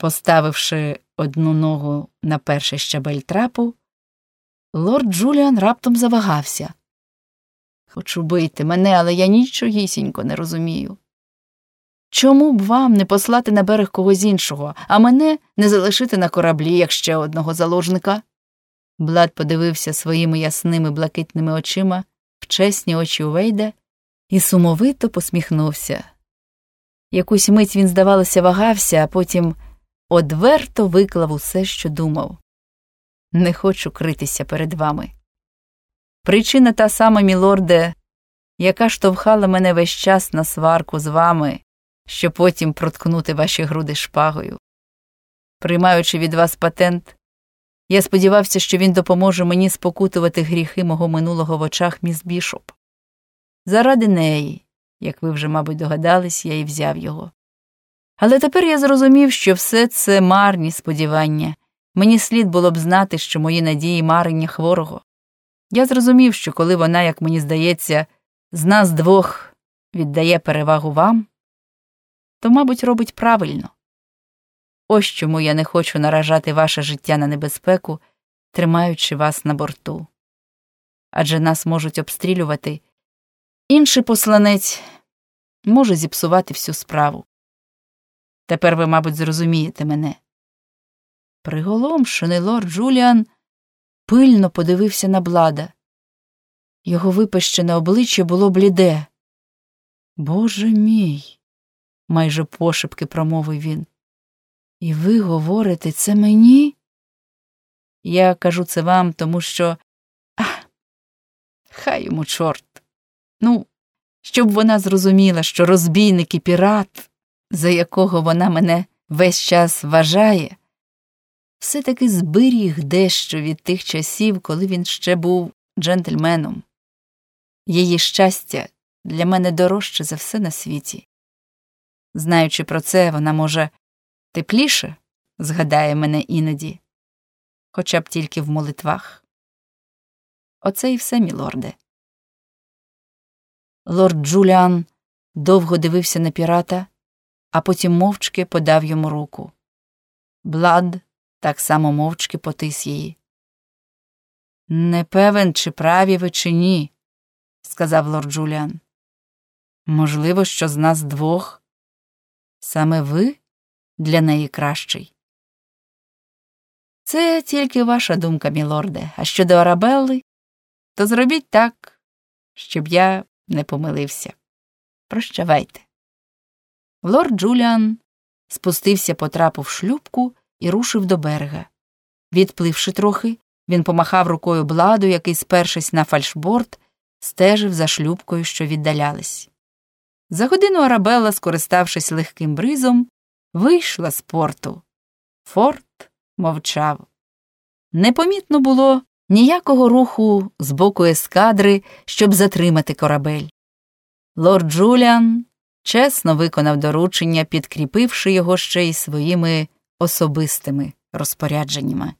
Поставивши одну ногу на перший щабель трапу, лорд Джуліан раптом завагався. Хочу бити мене, але я нічогісінько не розумію. Чому б вам не послати на берег когось іншого, а мене не залишити на кораблі, як ще одного заложника? Блад подивився своїми ясними блакитними очима в чесні очі Увейда і сумовито посміхнувся. Якусь мить він, здавалося, вагався, а потім одверто виклав усе, що думав. Не хочу критися перед вами. Причина та сама, мілорде, яка штовхала мене весь час на сварку з вами, щоб потім проткнути ваші груди шпагою. Приймаючи від вас патент, я сподівався, що він допоможе мені спокутувати гріхи мого минулого в очах міс Бішоп. Заради неї, як ви вже, мабуть, догадались, я і взяв його. Але тепер я зрозумів, що все це марні сподівання. Мені слід було б знати, що мої надії марення хворого. Я зрозумів, що коли вона, як мені здається, з нас двох віддає перевагу вам, то, мабуть, робить правильно. Ось чому я не хочу наражати ваше життя на небезпеку, тримаючи вас на борту. Адже нас можуть обстрілювати. Інший посланець може зіпсувати всю справу. Тепер ви, мабуть, зрозумієте мене. Приголомшений лорд Джуліан пильно подивився на блада. Його випещене обличчя було бліде. Боже мій, майже пошепки промовив він. І ви говорите це мені? Я кажу це вам, тому що. Ах, хай йому чорт. Ну, щоб вона зрозуміла, що розбійник і пірат, за якого вона мене весь час вважає, все таки зберіг дещо від тих часів, коли він ще був джентльменом. Її щастя для мене дорожче за все на світі. Знаючи про це, вона може тепліше згадає мене іноді, хоча б тільки в молитвах. Оце і все, мілорде. Лорд Джуліан довго дивився на пірата, а потім мовчки подав йому руку. Блад так само мовчки потис її. Не певен, чи праві ви, чи ні, сказав лорд Джуліан. Можливо, що з нас двох саме ви для неї кращий. Це тільки ваша думка, мілорде, а щодо Арабелли, то зробіть так, щоб я не помилився. Прощавайте. Лорд Джуліан спустився по трапу в шлюбку і рушив до берега. Відпливши трохи, він помахав рукою бладу, який, спершись на фальшборд, стежив за шлюбкою, що віддалялись. За годину Арабелла, скориставшись легким бризом, вийшла з порту. Форт мовчав. Непомітно було ніякого руху з боку ескадри, щоб затримати корабель. Лорд Джуліан чесно виконав доручення, підкріпивши його ще й своїми особистими розпорядженнями.